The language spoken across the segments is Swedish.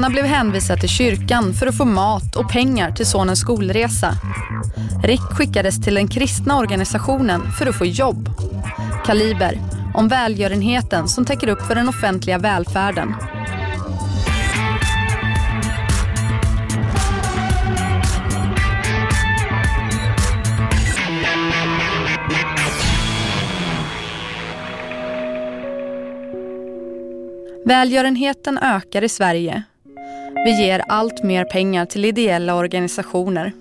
Hanna blev hänvisad till kyrkan för att få mat och pengar till sonens skolresa. Rick skickades till den kristna organisationen för att få jobb. Kaliber, om välgörenheten som täcker upp för den offentliga välfärden. Välgörenheten ökar i Sverige. Vi ger allt mer pengar till ideella organisationer.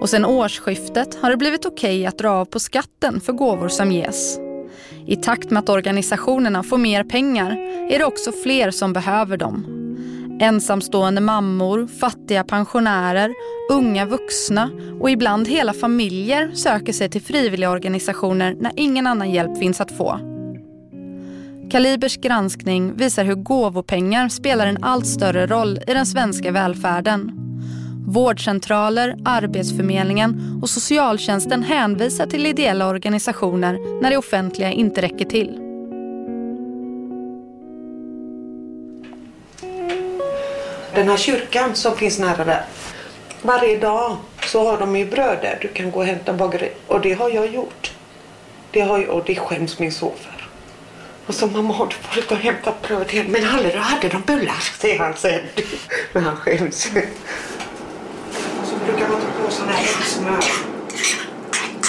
Och sen årsskiftet har det blivit okej okay att dra av på skatten för gåvor som ges. I takt med att organisationerna får mer pengar är det också fler som behöver dem. Ensamstående mammor, fattiga pensionärer, unga vuxna och ibland hela familjer söker sig till frivilliga organisationer när ingen annan hjälp finns att få. Kalibers granskning visar hur gåvopengar spelar en allt större roll i den svenska välfärden. Vårdcentraler, Arbetsförmedlingen och socialtjänsten hänvisar till ideella organisationer när det offentliga inte räcker till. Den här kyrkan som finns nära där. Varje dag så har de ju bröd där. Du kan gå och hämta bageri. Och det har jag gjort. Det har jag, och det skäms min så för. Och så mamma, du får gå och hämta bröd hem. Men aldrig hade de bullar, säger han sen. Men han skäms. Och så brukar man ta på sådana här äggsmör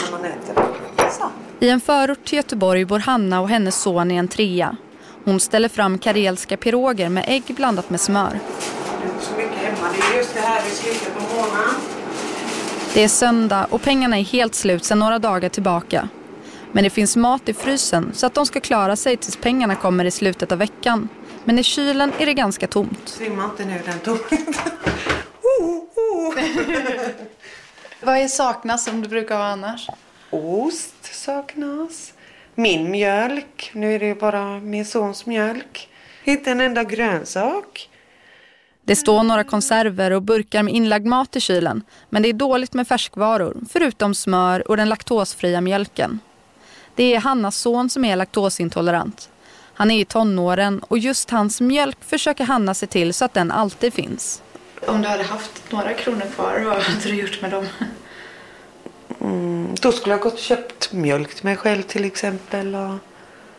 när man äter. Så. I en förort till Göteborg bor Hanna och hennes son i en trea. Hon ställer fram karelska piroger med ägg blandat med smör. Det är så mycket hemma. Det är just det här i slutet på månaden. Det är söndag och pengarna är helt slut sedan några dagar tillbaka. Men det finns mat i frysen så att de ska klara sig tills pengarna kommer i slutet av veckan. Men i kylen är det ganska tomt. Simma inte nu, den tog Vad är saknas som du brukar ha annars? Ost saknas. Min mjölk. Nu är det bara min sons mjölk. Inte en enda grönsak. Det står några konserver och burkar med inlagd mat i kylen. Men det är dåligt med färskvaror, förutom smör och den laktosfria mjölken. Det är Hannas son som är laktosintolerant. Han är i tonåren och just hans mjölk försöker Hanna se till så att den alltid finns. Om du hade haft några kronor kvar, vad hade du gjort med dem? Mm, då skulle jag gått och köpt mjölk till mig själv till exempel. Och...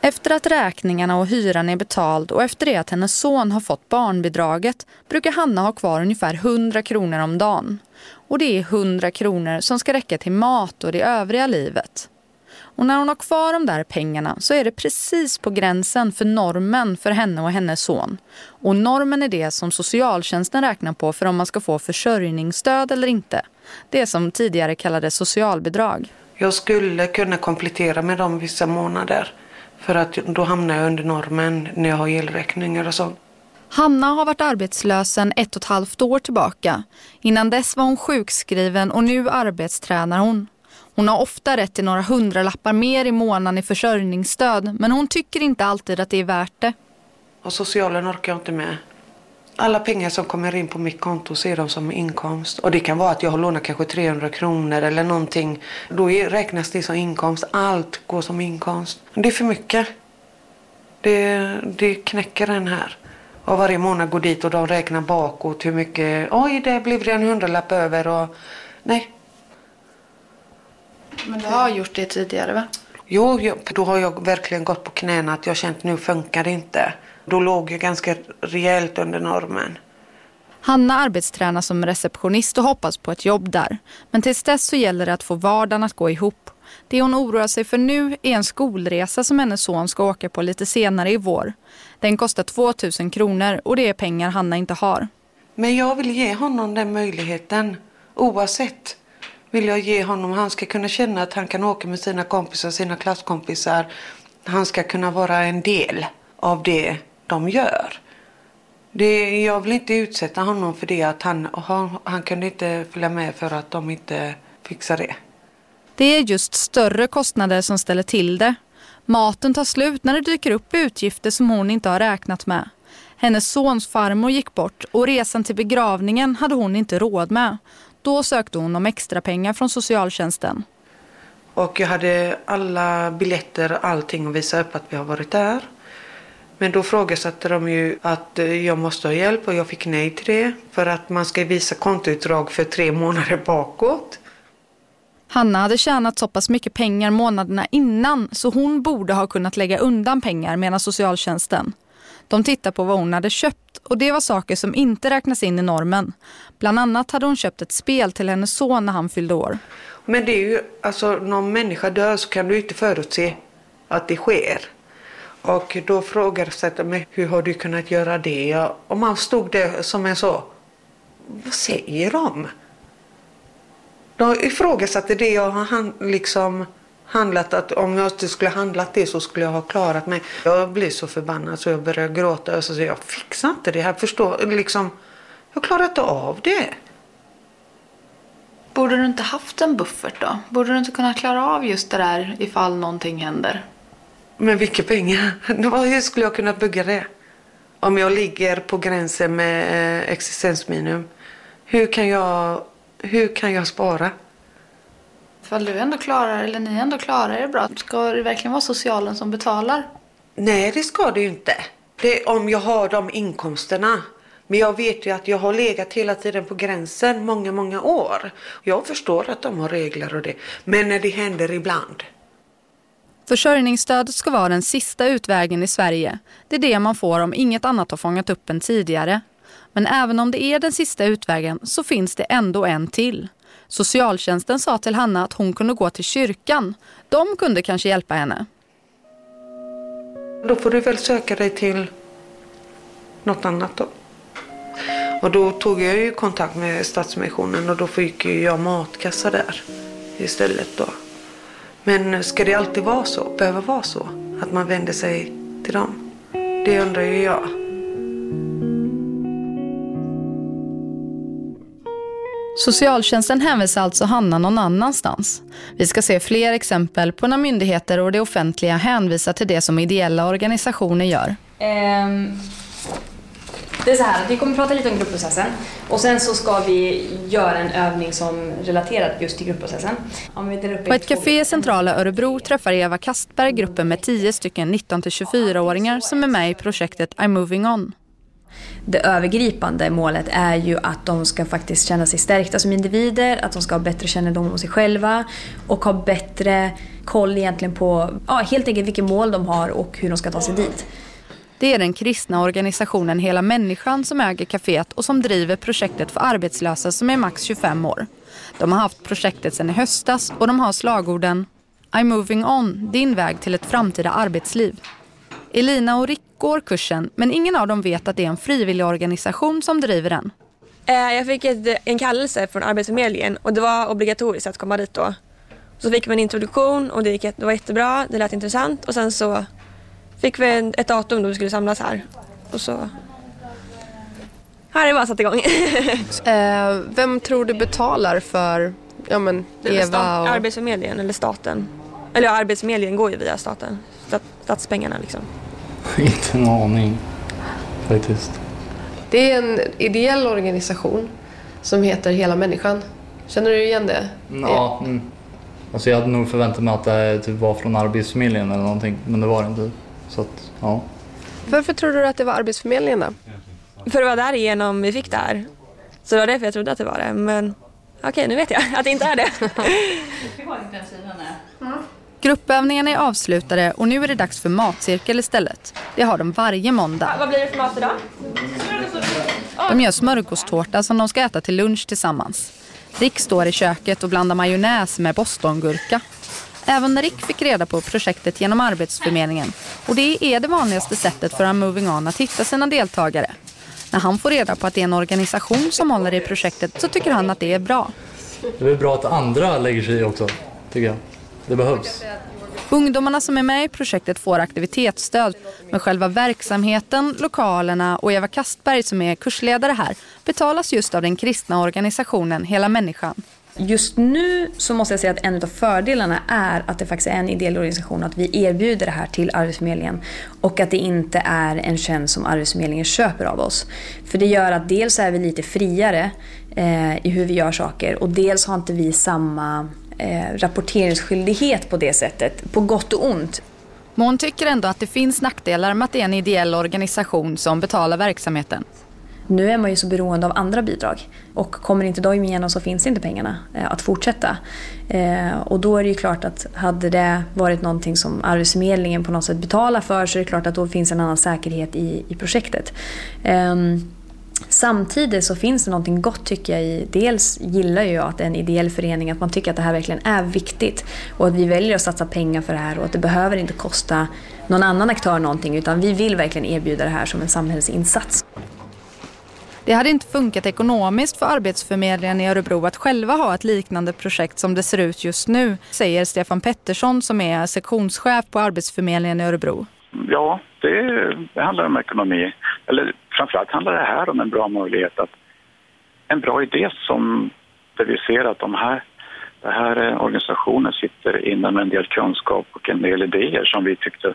Efter att räkningarna och hyran är betald och efter det att hennes son har fått barnbidraget brukar Hanna ha kvar ungefär 100 kronor om dagen. Och det är 100 kronor som ska räcka till mat och det övriga livet. Och när hon har kvar de där pengarna så är det precis på gränsen för normen för henne och hennes son. Och normen är det som socialtjänsten räknar på för om man ska få försörjningsstöd eller inte. Det som tidigare kallades socialbidrag. Jag skulle kunna komplettera med dem vissa månader. För att då hamnar jag under normen när jag har elräkningar och sånt. Hanna har varit arbetslös sedan ett och ett halvt år tillbaka. Innan dess var hon sjukskriven och nu arbetstränar hon. Hon har ofta rätt till några hundralappar mer i månaden i försörjningsstöd men hon tycker inte alltid att det är värt det. Och socialen orkar jag inte med. Alla pengar som kommer in på mitt konto ser de som inkomst. Och det kan vara att jag har lånat kanske 300 kronor eller någonting. Då räknas det som inkomst. Allt går som inkomst. Det är för mycket. Det, det knäcker den här. Och varje månad går dit och de räknar bakåt hur mycket. Oj, det blev det en hundralapp över. Och, nej, men du har gjort det tidigare va? Jo, då har jag verkligen gått på knäna att jag känt att nu funkar det inte. Då låg jag ganska rejält under normen. Hanna arbetstränar som receptionist och hoppas på ett jobb där. Men tills dess så gäller det att få vardagen att gå ihop. Det hon oroar sig för nu är en skolresa som hennes son ska åka på lite senare i vår. Den kostar 2000 kronor och det är pengar Hanna inte har. Men jag vill ge honom den möjligheten oavsett vill jag ge honom. Han ska kunna känna att han kan åka med sina kompisar, sina klasskompisar. Han ska kunna vara en del av det de gör. Det, jag vill inte utsätta honom för det att han, han, han kunde inte följa med för att de inte fixar det. Det är just större kostnader som ställer till det. Maten tar slut när det dyker upp utgifter som hon inte har räknat med. Hennes sons farmor gick bort och resan till begravningen hade hon inte råd med. Då sökte hon om extra pengar från socialtjänsten. Och jag hade alla biljetter och allting att visa upp att vi har varit där. Men då frågasatte de ju att eh, jag måste ha hjälp och jag fick nej till det. För att man ska visa kontoutdrag för tre månader bakåt. Hanna hade tjänat så pass mycket pengar månaderna innan så hon borde ha kunnat lägga undan pengar menar socialtjänsten. De tittar på vad hon hade köpt och det var saker som inte räknas in i normen. Bland annat hade hon köpt ett spel till hennes son när han fyllde år. Men det är ju, alltså när människa dör så kan du inte förutse att det sker. Och då frågar jag mig, hur har du kunnat göra det? Och man stod där som en så, vad säger de? De ifrågasatte det jag han liksom handlat att om jag inte skulle handlat det så skulle jag ha klarat mig. Jag blir så förbannad så jag börjar gråta och så säger jag fixar inte det här, förstår liksom. Jag klarar inte av det. Borde du inte haft en buffert då? Borde du inte kunna klara av just det där ifall någonting händer? Men vilka pengar? Hur skulle jag kunna bygga det? Om jag ligger på gränsen med eh, existensminimum. Hur kan jag, hur kan jag spara? Ifall du ändå klarar, eller ni ändå klarar er bra, ska det verkligen vara socialen som betalar? Nej, det ska det ju inte. Det är om jag har de inkomsterna. Men jag vet ju att jag har legat hela tiden på gränsen många, många år. Jag förstår att de har regler och det. Men när det händer ibland. Försörjningsstöd ska vara den sista utvägen i Sverige. Det är det man får om inget annat har fångat upp en tidigare. Men även om det är den sista utvägen så finns det ändå en till. Socialtjänsten sa till Hanna att hon kunde gå till kyrkan. De kunde kanske hjälpa henne. Då får du väl söka dig till något annat då. Och då tog jag ju kontakt med Stadsmissionen och då fick jag matkassa där istället då. Men ska det alltid vara så, behöva vara så, att man vänder sig till dem? Det undrar ju jag. Socialtjänsten hänvisar alltså Hanna någon annanstans. Vi ska se fler exempel på när myndigheter och det offentliga hänvisar till det som ideella organisationer gör. Um, det är så här att vi kommer prata lite om gruppprocessen och sen så ska vi göra en övning som relaterar just till gruppprocessen. På ett café i centrala Örebro träffar Eva Kastberg gruppen med 10 stycken 19-24-åringar som är med i projektet I'm moving on. Det övergripande målet är ju att de ska faktiskt känna sig stärkta som individer, att de ska ha bättre kännedom om sig själva och ha bättre koll egentligen på ja, helt enkelt vilka mål de har och hur de ska ta sig dit. Det är den kristna organisationen Hela Människan som äger kaféet och som driver projektet för arbetslösa som är max 25 år. De har haft projektet sedan i höstas och de har slagorden I'm moving on, din väg till ett framtida arbetsliv. Elina och Rick går kursen men ingen av dem vet att det är en frivillig organisation som driver den. Eh, jag fick ett, en kallelse från Arbetsförmedlingen och det var obligatoriskt att komma dit då. Så fick vi en introduktion och det, gick, det var jättebra, det lät intressant och sen så fick vi ett datum då vi skulle samlas här. Och så har det bara satt igång. eh, vem tror du betalar för ja, men, Eva? Och... Arbetsförmedlingen eller staten. Eller ja, Arbetsförmedlingen går ju via staten. statspengarna liksom. Inte en aning faktiskt. Det är en ideell organisation som heter Hela Människan. Känner du igen det? Ja, mm. alltså jag hade nog förväntat mig att det typ var från Arbetsförmedlingen eller någonting, men det var det inte. Så att, ja. Varför tror du att det var Arbetsförmedlingen då? För det var därigenom vi fick det här. Så det var därför jag trodde att det var det. Men okej, okay, nu vet jag att det inte är det. Gruppövningarna är avslutade och nu är det dags för matcirkel istället. Det har de varje måndag. Vad blir det för mat idag? De gör smörgåstårta som de ska äta till lunch tillsammans. Rick står i köket och blandar majonnäs med bostongurka. Även Rick fick reda på projektet genom Arbetsförmedlingen och det är det vanligaste sättet för Moving On att hitta sina deltagare. När han får reda på att det är en organisation som håller i projektet så tycker han att det är bra. Det är bra att andra lägger sig i också, tycker jag. Det behövs. Ungdomarna som är med i projektet får aktivitetsstöd men själva verksamheten, lokalerna och Eva Kastberg som är kursledare här betalas just av den kristna organisationen Hela Människan. Just nu så måste jag säga att en av fördelarna är att det faktiskt är en ideell organisation att vi erbjuder det här till Arbetsförmedlingen och att det inte är en tjänst som Arbetsförmedlingen köper av oss. För det gör att dels är vi lite friare eh, i hur vi gör saker och dels har inte vi samma eh, rapporteringsskyldighet på det sättet, på gott och ont. Men hon tycker ändå att det finns nackdelar med att det är en ideell organisation som betalar verksamheten. Nu är man ju så beroende av andra bidrag och kommer inte de igenom så finns inte pengarna eh, att fortsätta. Eh, och då är det ju klart att hade det varit någonting som Arbetsförmedlingen på något sätt betalar för så är det klart att då finns en annan säkerhet i, i projektet. Samtidigt så finns det någonting gott tycker jag i, dels gillar jag att en ideell förening, att man tycker att det här verkligen är viktigt och att vi väljer att satsa pengar för det här och att det behöver inte kosta någon annan aktör någonting utan vi vill verkligen erbjuda det här som en samhällsinsats. Det hade inte funkat ekonomiskt för Arbetsförmedlingen i Örebro att själva ha ett liknande projekt som det ser ut just nu, säger Stefan Pettersson som är sektionschef på Arbetsförmedlingen i Örebro. Ja, det, det handlar om ekonomi. Eller framförallt handlar det här om en bra möjlighet att en bra idé som där vi ser att de här, den här organisationen sitter inne med en del kunskap och en del idéer som vi tyckte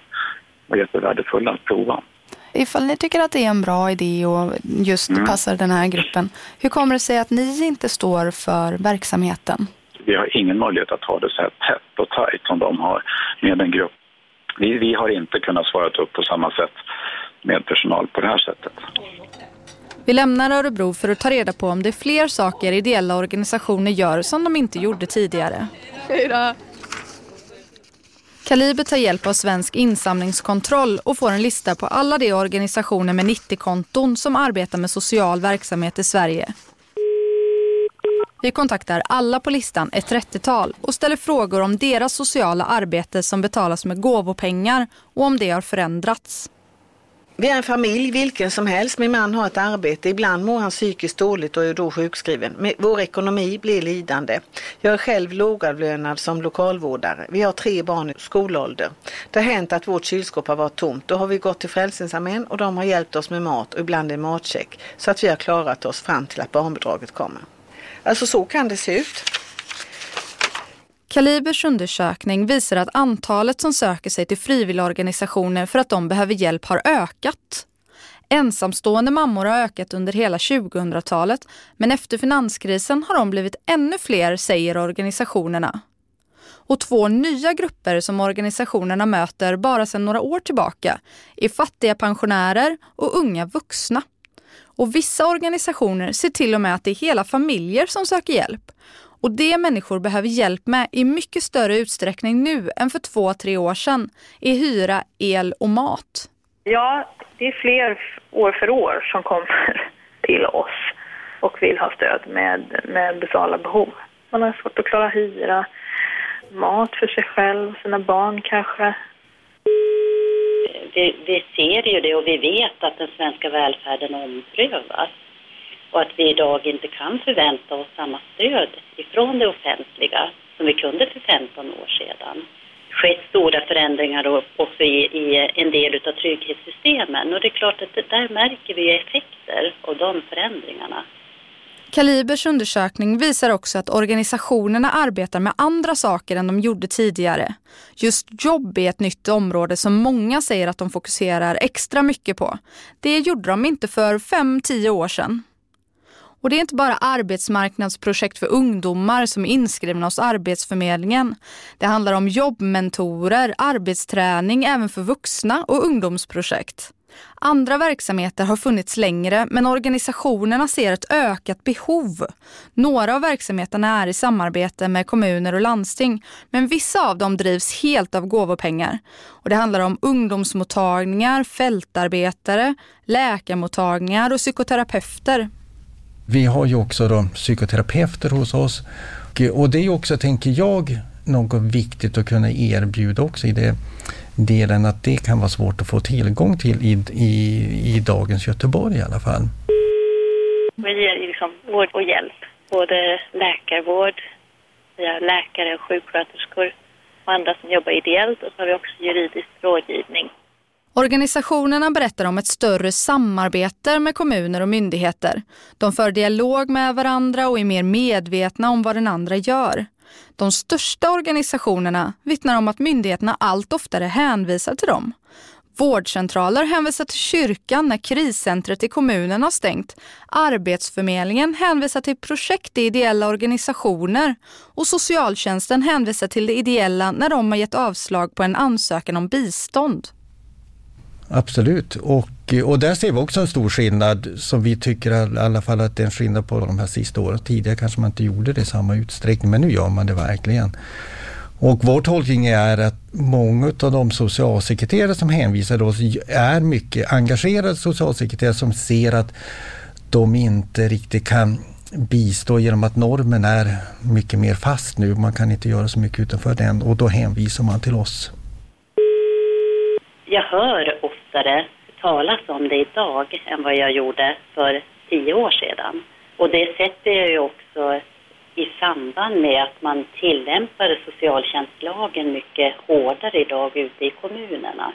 var jättevärdefulla att prova. Ifall ni tycker att det är en bra idé och just mm. passar den här gruppen, hur kommer det sig att ni inte står för verksamheten? Vi har ingen möjlighet att ha det så här tätt och tajt som de har med en grupp. Vi, vi har inte kunnat svara upp på samma sätt med personal på det här sättet. Vi lämnar Örebro för att ta reda på om det är fler saker ideella organisationer gör som de inte gjorde tidigare. Hej då! Kaliber tar hjälp av Svensk insamlingskontroll och får en lista på alla de organisationer med 90-konton som arbetar med social verksamhet i Sverige. Vi kontaktar alla på listan, ett 30-tal, och ställer frågor om deras sociala arbete som betalas med gåvopengar och om det har förändrats. Vi är en familj, vilken som helst. Min man har ett arbete. Ibland mår han psykiskt dåligt och är då sjukskriven. Vår ekonomi blir lidande. Jag är själv lågavlönad som lokalvårdare. Vi har tre barn i skolålder. Det har hänt att vårt kylskåp har varit tomt. Då har vi gått till Frälsningsarmén och de har hjälpt oss med mat och ibland en matcheck. Så att vi har klarat oss fram till att barnbidraget kommer. Alltså så kan det se ut. Kalibers undersökning visar att antalet som söker sig till frivilligorganisationer för att de behöver hjälp har ökat. Ensamstående mammor har ökat under hela 2000-talet men efter finanskrisen har de blivit ännu fler, säger organisationerna. Och två nya grupper som organisationerna möter bara sedan några år tillbaka är fattiga pensionärer och unga vuxna. Och vissa organisationer ser till och med att det är hela familjer som söker hjälp. Och det människor behöver hjälp med i mycket större utsträckning nu än för två, tre år sedan är hyra, el och mat. Ja, det är fler år för år som kommer till oss och vill ha stöd med, med basala behov. Man har svårt att klara hyra, mat för sig själv, sina barn kanske. Vi, vi ser ju det och vi vet att den svenska välfärden omprövas och att vi idag inte kan förvänta oss samma stöd ifrån det offentliga som vi kunde för 15 år sedan. Det skett stora förändringar också i, i en del av trygghetssystemen och det är klart att där märker vi effekter av de förändringarna. Kalibers undersökning visar också att organisationerna arbetar med andra saker än de gjorde tidigare. Just jobb är ett nytt område som många säger att de fokuserar extra mycket på. Det gjorde de inte för 5-10 år sedan. Och det är inte bara arbetsmarknadsprojekt för ungdomar som är inskrivna hos Arbetsförmedlingen. Det handlar om jobbmentorer, arbetsträning även för vuxna och ungdomsprojekt. Andra verksamheter har funnits längre men organisationerna ser ett ökat behov. Några av verksamheterna är i samarbete med kommuner och landsting men vissa av dem drivs helt av gåvopengar. Och det handlar om ungdomsmottagningar, fältarbetare, läkarmottagningar och psykoterapeuter. Vi har ju också då psykoterapeuter hos oss och det är också, tänker jag, något viktigt att kunna erbjuda också i det delen att det kan vara svårt att få tillgång till i, i, i dagens Göteborg i alla fall. Vi ger liksom vård och hjälp, både läkarvård, vi har läkare och sjuksköterskor och andra som jobbar ideellt och så har vi också juridisk rådgivning. Organisationerna berättar om ett större samarbete med kommuner och myndigheter. De för dialog med varandra och är mer medvetna om vad den andra gör. De största organisationerna vittnar om att myndigheterna allt oftare hänvisar till dem. Vårdcentraler hänvisar till kyrkan när kriscentret i kommunen har stängt. Arbetsförmedlingen hänvisar till projekt i ideella organisationer och socialtjänsten hänvisar till det ideella när de har gett avslag på en ansökan om bistånd. Absolut, och, och där ser vi också en stor skillnad som vi tycker i alla fall att det är en skillnad på de här sista åren. Tidigare kanske man inte gjorde det i samma utsträckning, men nu gör man det verkligen. Och vår tolkning är att många av de socialsekreterare som hänvisar oss är mycket engagerade socialsekreterare som ser att de inte riktigt kan bistå genom att normen är mycket mer fast nu. Man kan inte göra så mycket utanför den och då hänvisar man till oss. Jag hör oftare talas om det idag än vad jag gjorde för tio år sedan. Och det sätter jag ju också i samband med att man tillämpade socialtjänstlagen mycket hårdare idag ute i kommunerna.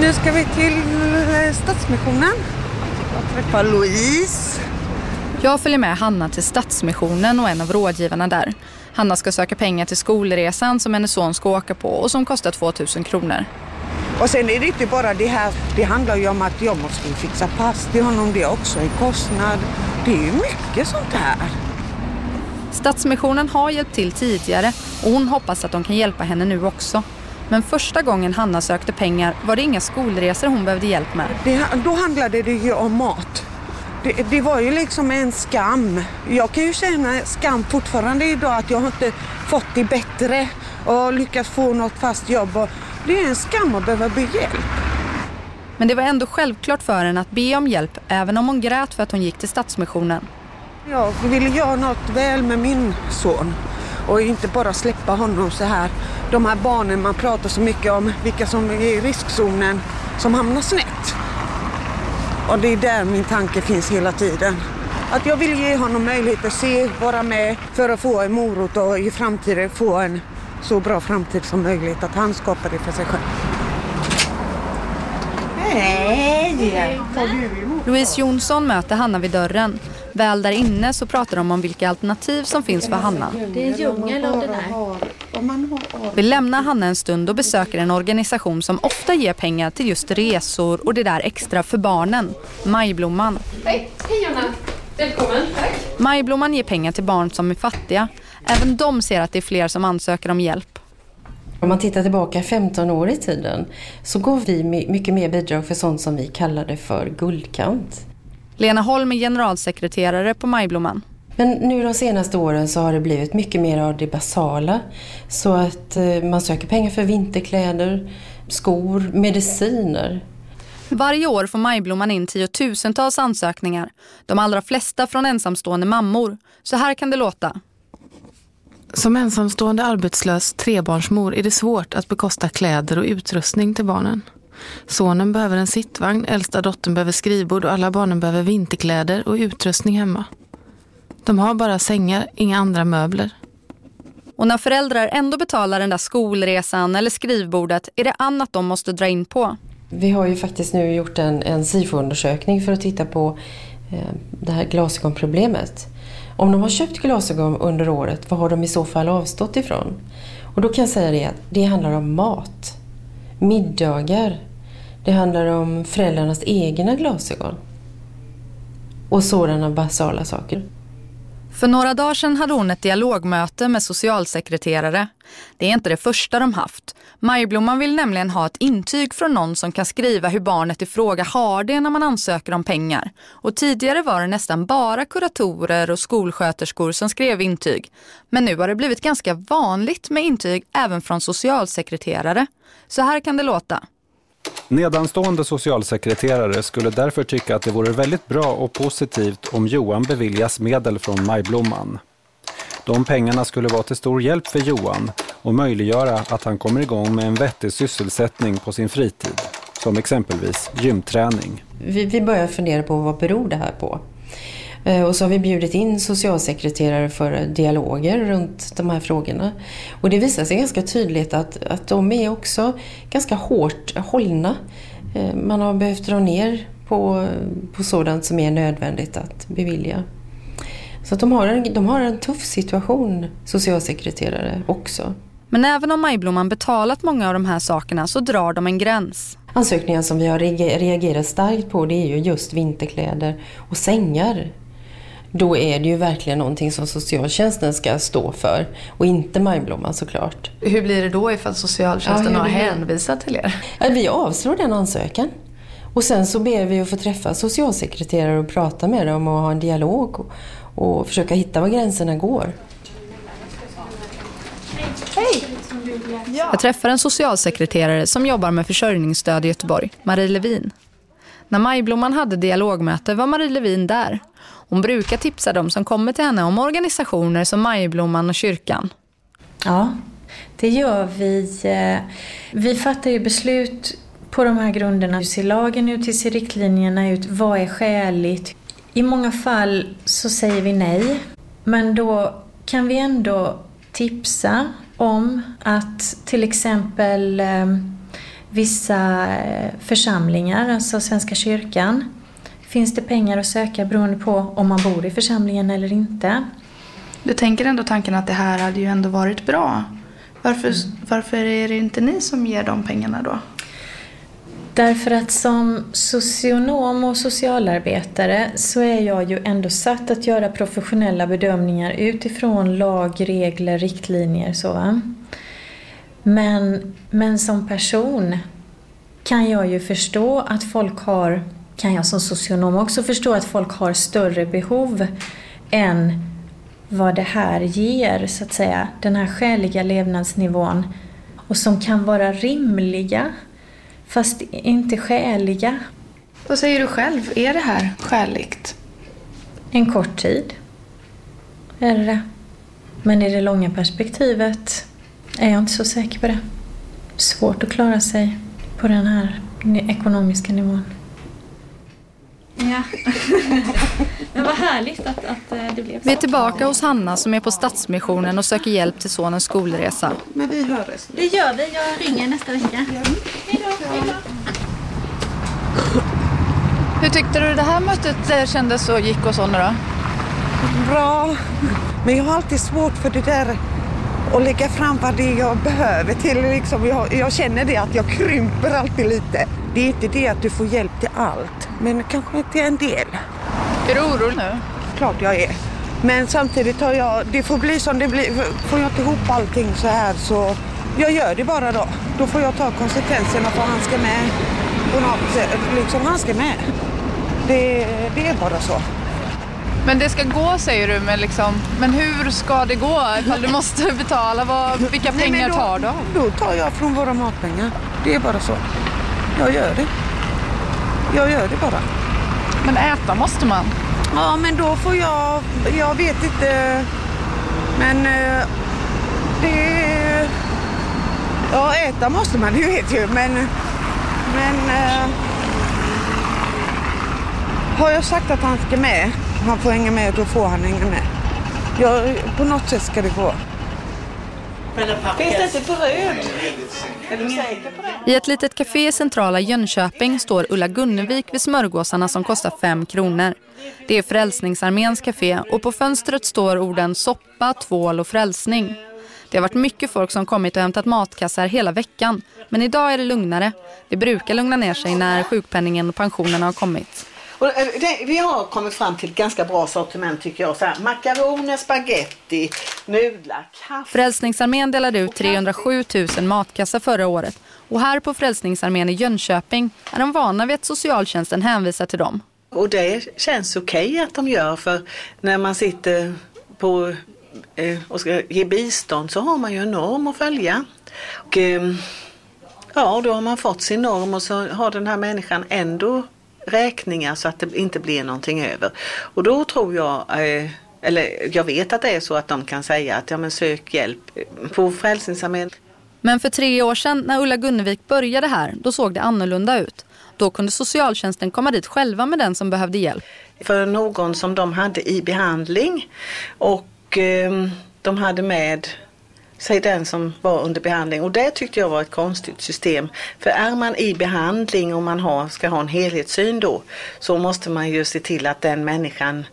Nu ska vi till Stadsmissionen och träffa Louise. Jag följer med Hanna till Stadsmissionen och en av rådgivarna där. Hanna ska söka pengar till skolresan som hennes son ska åka på och som kostar 2000 kronor. Och sen är det inte bara det här, det handlar ju om att jag måste fixa pass till honom, det är också en kostnad. Det är ju mycket sånt här. Stadsmissionen har hjälpt till tidigare och hon hoppas att de kan hjälpa henne nu också. Men första gången Hanna sökte pengar var det inga skolresor hon behövde hjälp med. Det, då handlade det ju om mat. Det, det, var ju liksom en skam. Jag kan ju känna skam fortfarande idag att jag inte fått det bättre och lyckats få något fast jobb. Och det är en skam att behöva be hjälp. Men det var ändå självklart för henne att be om hjälp även om hon grät för att hon gick till Stadsmissionen. Jag ville göra något väl med min son och inte bara släppa honom så här. De här barnen man pratar så mycket om, vilka som är i riskzonen, som hamnar snett. Och det är där min tanke finns hela tiden. Att jag vill ge honom möjlighet att se, vara med för att få en morot och i framtiden få en så bra framtid som möjligt. Att han skapar det för sig själv. Hej! Louise Jonsson möter Hanna vid dörren. Väl där inne så pratar de om vilka alternativ som finns för Hanna. Det är en djungel av den här. Vi lämnar Hanna en stund och besöker en organisation som ofta ger pengar till just resor och det där extra för barnen, Majblomman. Hej, hej Anna. Välkommen. Tack. Majblomman ger pengar till barn som är fattiga. Även de ser att det är fler som ansöker om hjälp. Om man tittar tillbaka 15 år i tiden så gav vi mycket mer bidrag för sånt som vi kallade för guldkant. Lena Holm är generalsekreterare på Majblomman. Men nu de senaste åren så har det blivit mycket mer av det basala. Så att eh, man söker pengar för vinterkläder, skor, mediciner. Varje år får Majblomman in tiotusentals ansökningar. De allra flesta från ensamstående mammor. Så här kan det låta. Som ensamstående arbetslös trebarnsmor är det svårt att bekosta kläder och utrustning till barnen. Sonen behöver en sittvagn, äldsta dottern behöver skrivbord och alla barnen behöver vinterkläder och utrustning hemma. De har bara sängar, inga andra möbler. Och när föräldrar ändå betalar den där skolresan eller skrivbordet är det annat de måste dra in på. Vi har ju faktiskt nu gjort en, en SIFO-undersökning för att titta på eh, det här glasögonproblemet. Om de har köpt glasögon under året, vad har de i så fall avstått ifrån? Och då kan jag säga det att det handlar om mat, middagar, det handlar om föräldrarnas egna glasögon och sådana basala saker. För några dagar sedan hade hon ett dialogmöte med socialsekreterare. Det är inte det första de haft. Majblomman vill nämligen ha ett intyg från någon som kan skriva hur barnet i fråga har det när man ansöker om pengar. Och tidigare var det nästan bara kuratorer och skolsköterskor som skrev intyg. Men nu har det blivit ganska vanligt med intyg även från socialsekreterare. Så här kan det låta. Nedanstående socialsekreterare skulle därför tycka att det vore väldigt bra och positivt om Johan beviljas medel från Majblomman. De pengarna skulle vara till stor hjälp för Johan och möjliggöra att han kommer igång med en vettig sysselsättning på sin fritid, som exempelvis gymträning. Vi, vi börjar fundera på vad beror det här på? Eh, och så har vi bjudit in socialsekreterare för dialoger runt de här frågorna. Och det visar sig ganska tydligt att, att de är också ganska hårt hållna. Eh, man har behövt dra ner på, på sådant som är nödvändigt att bevilja. Så att de, har en, de har en tuff situation, socialsekreterare också. Men även om Majblomman betalat många av de här sakerna så drar de en gräns. Ansökningar som vi har reagerat starkt på det är ju just vinterkläder och sängar. Då är det ju verkligen någonting som socialtjänsten ska stå för och inte Majblomman såklart. Hur blir det då ifall socialtjänsten Ja, har hänvisat till er? Ja, Vi avslår den ansökan. Och sen så ber vi att få träffa socialsekreterare och prata med dem och ha en dialog och, och försöka hitta var gränserna går. Jag träffar en socialsekreterare som jobbar med försörjningsstöd i Göteborg, Marie Levin. När Majblomman hade dialogmöte var Marie Levin där. Hon brukar tipsa de som kommer till henne om organisationer som Majblomman och kyrkan. Ja, det gör vi. Eh, vi fattar ju beslut på de här grunderna. Hur ser lagen ut? Hur ser riktlinjerna ut? Vad är skäligt? I många fall så säger vi nej. Men då kan vi ändå tipsa om att till exempel eh, vissa eh, församlingar, alltså Svenska kyrkan, finns det pengar att söka beroende på om man bor i församlingen eller inte. Du tänker ändå tanken att det här hade ju ändå varit bra. Varför, varför är det inte ni som ger de pengarna då? Därför att som socionom och socialarbetare så är jag ju ändå satt att göra professionella bedömningar utifrån lag, regler, riktlinjer. Så. va. Men, men som person kan jag ju förstå att folk har, kan jag som socionom också förstå att folk har större behov än vad det här ger, så att säga. Den här skäliga levnadsnivån. Och som kan vara rimliga, fast inte skäliga. Vad säger du själv? Är det här skäligt? En kort tid är det. Men i det långa perspektivet är jag inte så säker på det. Svårt att klara sig på den här ekonomiska nivån. Ja. Men vad härligt att, att eh, det blev så. Vi är tillbaka hos Hanna som är på Stadsmissionen och söker hjälp till sonens skolresa. Men vi hörs. Det gör vi. Jag ringer nästa vecka. Hej då. Hur tyckte du det här mötet eh, kändes och gick och så nu då? Bra. Men jag har alltid svårt för det där att lägga fram vad det är jag behöver till. Liksom jag, jag känner det att jag krymper alltid lite. Det är inte det att du får hjälp till allt, men kanske till en del. Är du orolig nu? Klart jag är. Men samtidigt har jag, det får bli som det blir. Får jag inte ihop allting så här så jag gör det bara då. Då får jag ta konsekvenserna för han ska med. På något sätt. Liksom han ska med. Det, det är bara så. Men det ska gå säger du, men, liksom, men hur ska det gå ifall du måste betala? Vad, vilka Nej, pengar men då, tar du? Då tar jag från våra matpengar. Det är bara så. Jag gör det. Jag gör det bara. Men äta måste man. Ja, men då får jag... Jag vet inte. Men eh, det... Ja, äta måste man, det vet ju. Men... Men... eh, Har jag sagt att han ska med, han får hänga med, då får han hänga med. Jag, på något sätt ska det gå. Finns det inte bröd? I ett litet café i centrala Jönköping står Ulla Gunnevik vid smörgåsarna som kostar 5 kronor. Det är Frälsningsarméns café och på fönstret står orden soppa, tvål och frälsning. Det har varit mycket folk som kommit och hämtat matkassar hela veckan. Men idag är det lugnare. Det brukar lugna ner sig när sjukpenningen och pensionerna har kommit. Och eh, det, vi har kommit fram till ett ganska bra sortiment tycker jag. Så här, makaroner, spaghetti, nudlar, kaffe. Frälsningsarmén delade ut 307 000 matkassar förra året. Och här på Frälsningsarmén i Jönköping är de vana vid att socialtjänsten hänvisar till dem. Och det känns okej att de gör för när man sitter på eh, och ska ge bistånd så har man ju en norm att följa. Och, eh, ja, då har man fått sin norm och så har den här människan ändå räkningar så att det inte blir någonting över. Och då tror jag, eh, eller jag vet att det är så att de kan säga att ja men sök hjälp på Frälsningsarmén. Men för tre år sedan när Ulla Gunnevik började här, då såg det annorlunda ut. Då kunde socialtjänsten komma dit själva med den som behövde hjälp. för någon som de hade i behandling och eh, de hade med sig den som var under behandling och det tyckte jag var ett konstigt system. För är man i behandling och man har, ska ha en helhetssyn då så måste man ju se till att den människan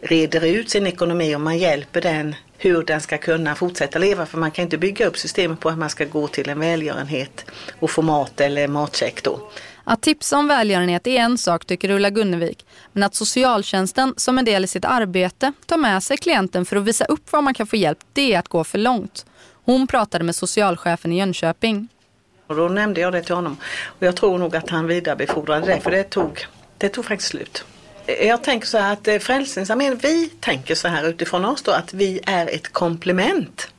reder ut sin ekonomi och man hjälper den hur den ska kunna fortsätta leva. För man kan inte bygga upp systemet på att man ska gå till en välgörenhet och få mat eller matcheck då. Att tipsa om välgörenhet är en sak tycker Ulla Gunnevik. Men att socialtjänsten som en del i sitt arbete tar med sig klienten för att visa upp var man kan få hjälp, det är att gå för långt. Hon pratade med socialchefen i Jönköping. Och då nämnde jag det till honom. Och jag tror nog att han vidarebefordrade det för det tog, det tog faktiskt slut. Jag tänker så här att eh, Frälsningsarmén, vi tänker så här utifrån oss då att vi är ett komplement.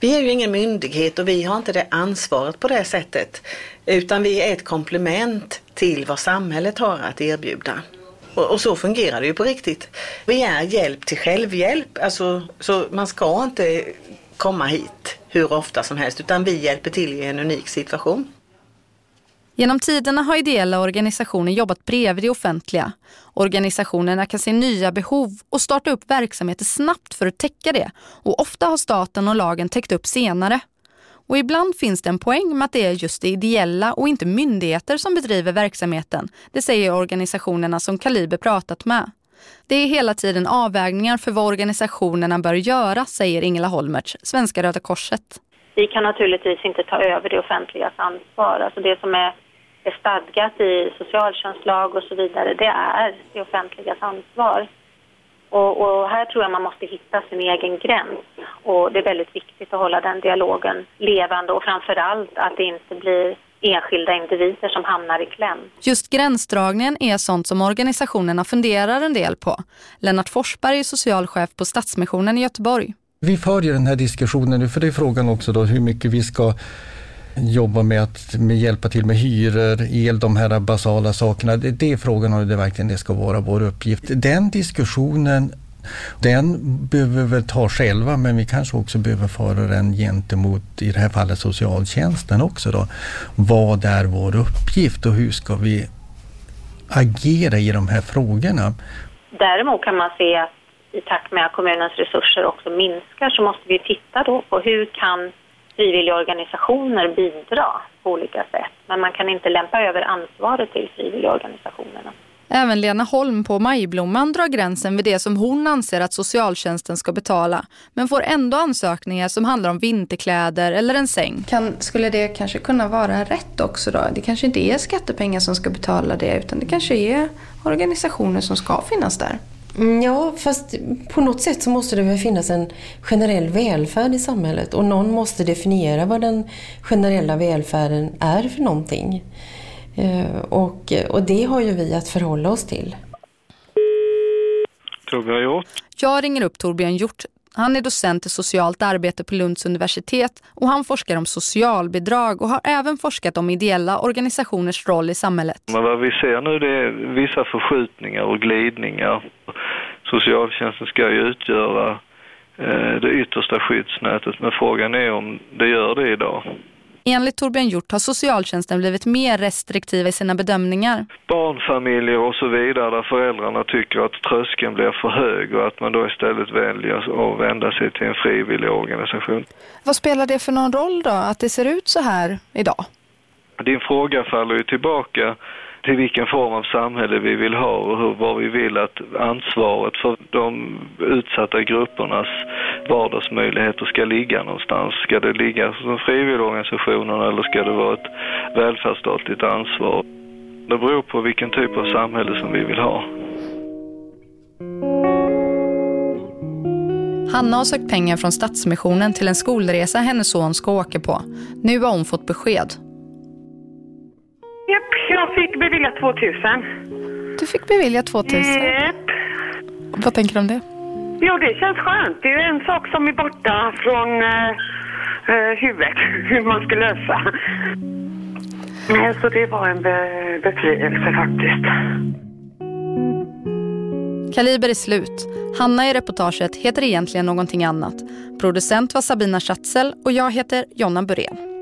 Vi är ju ingen myndighet och vi har inte det ansvaret på det sättet. Utan vi är ett komplement till vad samhället har att erbjuda. Och, och så fungerar det ju på riktigt. Vi är hjälp till självhjälp. Alltså, så man ska inte komma hit hur ofta som helst utan vi hjälper till i en unik situation. Genom tiderna har ideella organisationer jobbat bredvid det offentliga. Organisationerna kan se nya behov och starta upp verksamheter snabbt för att täcka det. Och ofta har staten och lagen täckt upp senare. Och ibland finns det en poäng med att det är just det ideella och inte myndigheter som bedriver verksamheten. Det säger organisationerna som Kaliber pratat med. Det är hela tiden avvägningar för vad organisationerna bör göra, säger Ingela Holmertz, Svenska Röda Korset. Vi kan naturligtvis inte ta över det offentligas ansvar. Alltså det som är är stadgat i socialtjänstlag och så vidare, det är det offentligas ansvar. Och, och, här tror jag man måste hitta sin egen gräns. Och det är väldigt viktigt att hålla den dialogen levande och framförallt att det inte blir enskilda individer som hamnar i kläm. Just gränsdragningen är sånt som organisationerna funderar en del på. Lennart Forsberg är socialchef på Stadsmissionen i Göteborg. Vi för ju den här diskussionen nu, för det är frågan också då hur mycket vi ska jobba med att med hjälpa till med hyror, el, de här basala sakerna. Det, det är frågan om det verkligen det ska vara vår uppgift. Den diskussionen den behöver vi väl ta själva men vi kanske också behöver föra den gentemot, i det här fallet socialtjänsten också då. Vad är vår uppgift och hur ska vi agera i de här frågorna? Däremot kan man se att i takt med att kommunens resurser också minskar så måste vi titta då på hur kan frivilligorganisationer bidra på olika sätt. Men man kan inte lämpa över ansvaret till frivilligorganisationerna. Även Lena Holm på Majblomman drar gränsen vid det som hon anser att socialtjänsten ska betala men får ändå ansökningar som handlar om vinterkläder eller en säng. Kan, skulle det kanske kunna vara rätt också då? Det kanske inte är skattepengar som ska betala det utan det kanske är organisationer som ska finnas där. Mm, ja, fast på något sätt så måste det väl finnas en generell välfärd i samhället och någon måste definiera vad den generella välfärden är för någonting. Eh, och, och det har ju vi att förhålla oss till. Torbjörn Hjort. Jag ringer upp Torbjörn Hjort. Han är docent i socialt arbete på Lunds universitet och han forskar om socialbidrag och har även forskat om ideella organisationers roll i samhället. Men vad vi ser nu det är vissa förskjutningar och glidningar. Socialtjänsten ska ju utgöra eh, det yttersta skyddsnätet men frågan är om det gör det idag. Enligt Torbjörn Hjort har socialtjänsten blivit mer restriktiva i sina bedömningar. Barnfamiljer och så vidare där föräldrarna tycker att tröskeln blir för hög och att man då istället väljer att vända sig till en frivillig organisation. Vad spelar det för någon roll då att det ser ut så här idag? Din fråga faller ju tillbaka till vilken form av samhälle vi vill ha och hur, var vi vill att ansvaret för de utsatta gruppernas vardagsmöjligheter ska ligga någonstans. Ska det ligga hos frivilligorganisationerna eller ska det vara ett välfärdsstatligt ansvar? Det beror på vilken typ av samhälle som vi vill ha. Hanna har sökt pengar från Stadsmissionen till en skolresa hennes son ska åka på. Nu har hon fått besked. Japp, jag fick bevilja 2000. Du fick bevilja 2000? Japp. Vad tänker du om det? Jo, det känns skönt. Det är en sak som är borta från uh, uh, huvudet, hur man ska lösa. Nej, så det var en be befrielse faktiskt. Kaliber är slut. Hanna i reportaget heter egentligen någonting annat. Producent var Sabina Schatzel och jag heter Jonna Burén.